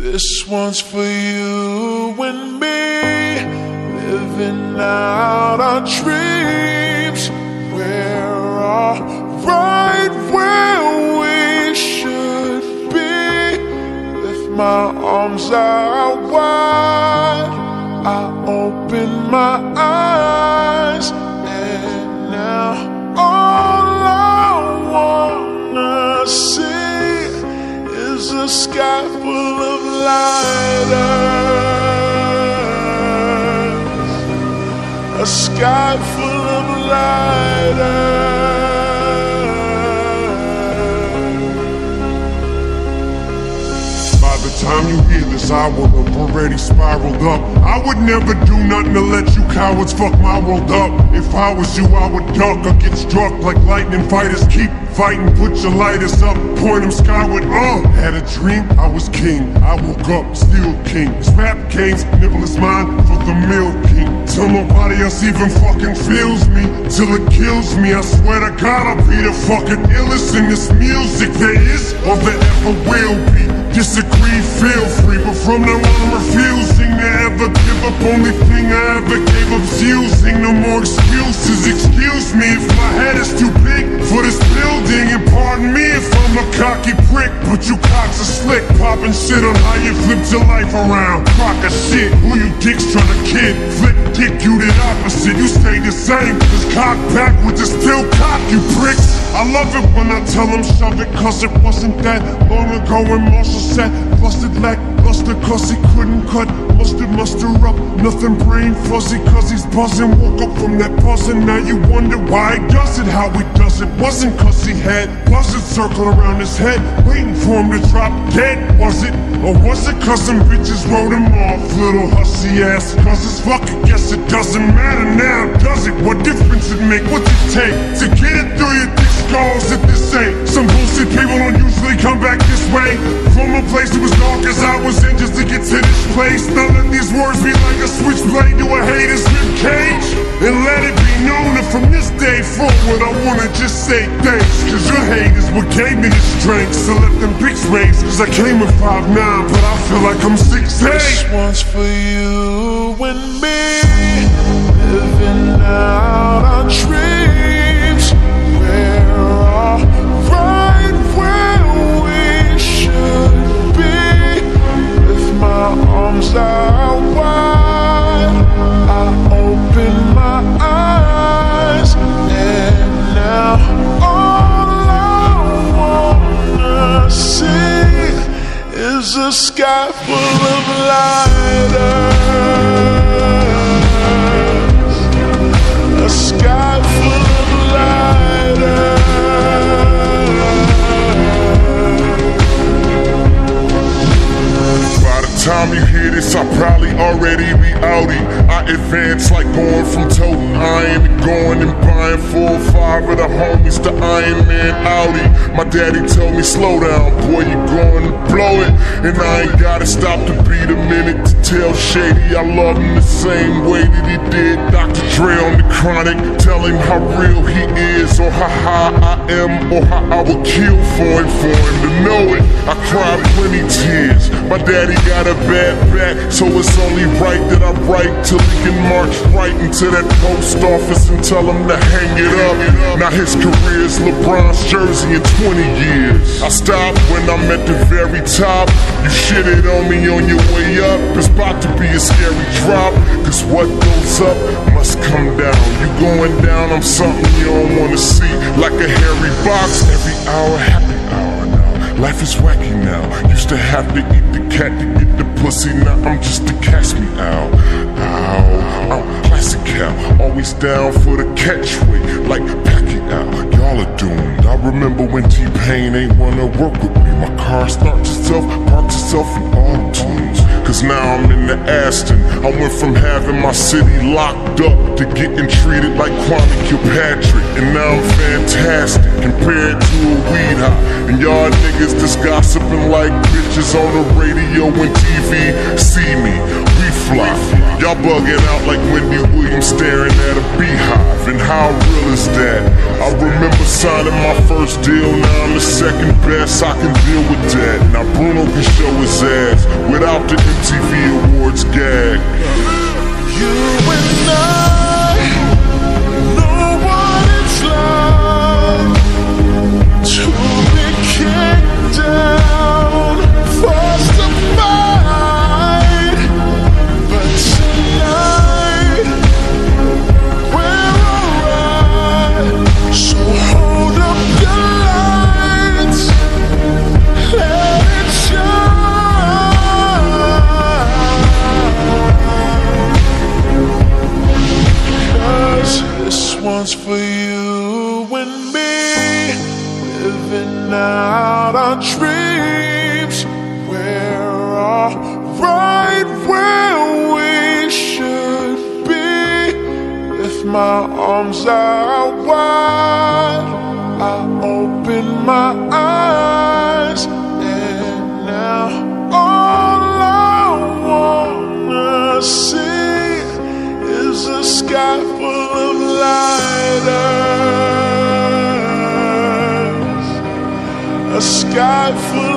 This one's for you and me, living out our dreams. We're all right where we should be. With my arms out wide, I open my eyes, and now a sky full of lighters. By the time you hear this, I will have already spiraled up. I would never do nothing to let you cowards fuck my world up. If I was you, I would duck or get struck like lightning fighters. Keep fighting, put your lighters up, point them skyward. Uh, had a dream, I was king. I woke up, still king. This rap game's nibble is mine the king. Till nobody else even fucking feels me, till it kills me. I swear to God, I'll be the fucking illest in this music there is or there ever will be. Disagree, feel free, but from now on I'm refusing to ever give up. Only thing I ever gave up's using. No more excuses. Excuse me if my head is too big for this building, cocky prick. But you cocks are slick, popping shit on how you flipped your life around. Crock shit, who you dicks trying to kid? Flip dick, you the opposite. You stay the same. This cock backwards is still cock, you pricks. I love it when I tell them shove it, cause it wasn't that long ago when Marshall said, busted lack, luster, cause he couldn't cut. Mustard, muster up, nothing brain fuzzy, cause he's buzzing. Woke up from that buzzing, now you wonder why he does it, how he does it. Wasn't cause he had buzzards circling around his head, waiting for him to drop dead, was it? Or was it cause some bitches wrote him off, little hussy ass? Cause it's fucking guess it doesn't matter now, does it? What difference it make? What's it take to get it through your thick skulls if this ain't some bullshit people don't usually come back this way? From a place that was dark as I was in just to get to this place. Now let these words be like a switchblade to a hater's rib cage. And let it be known that from this day forward, I wanna just say thanks. Cause your hate is what gave me the strength. So let them bricks raise. Cause I came in 5'9, but I feel like I'm 6'8. This one's for you and me, living out our dreams. Sky time you hear this, I'll probably already be outie. I advance like going from toting iron going and buying four or five of the homies to Iron Man Audi. My daddy told me, slow down, boy, you're going to blow it. And I ain't gotta stop to beat a minute to tell Shady I love him the same way that he did Dr. Dre on the chronic. Tell him how real he is, or how high I am, or how I would kill for him, for him to know it. I cried plenty tears. My daddy got a bad back, so it's only right that I write till he can march right into that post office and tell him to hang it up. Now his career's LeBron's jersey in 20 years. I stop when I'm at the very top. You shit it on me on your way up. It's about to be a scary drop. Cause what goes up must come down. You going down, I'm something you don't wanna see. Like a hairy box, every hour, now. Life is wacky now. Used to have to eat the cat to get the pussy. Now I'm just a catch me out. Ow, I'm classic cow. Always down for the catchway. Like packing out. Y'all are doomed. I remember when T-Pain ain't wanna work with me. My car starts itself, parks itself in auto tunes. Cause now I'm in the Aston. I went from having my city locked up to getting treated like Kwame Kilpatrick. And now I'm fantastic compared to a weed high. And y'all gossiping like bitches on the radio and TV. See me, we fly. Y'all bugging out like Wendy Williams staring at a beehive. And how real is that? I remember signing my first deal, now I'm the second best. I can deal with that. Now Bruno can show his ass without the MTV Awards gag. You and I our dreams. We're all right where we should be. If my arms are wide I open my eyes. And now all I wanna see is a sky lighters.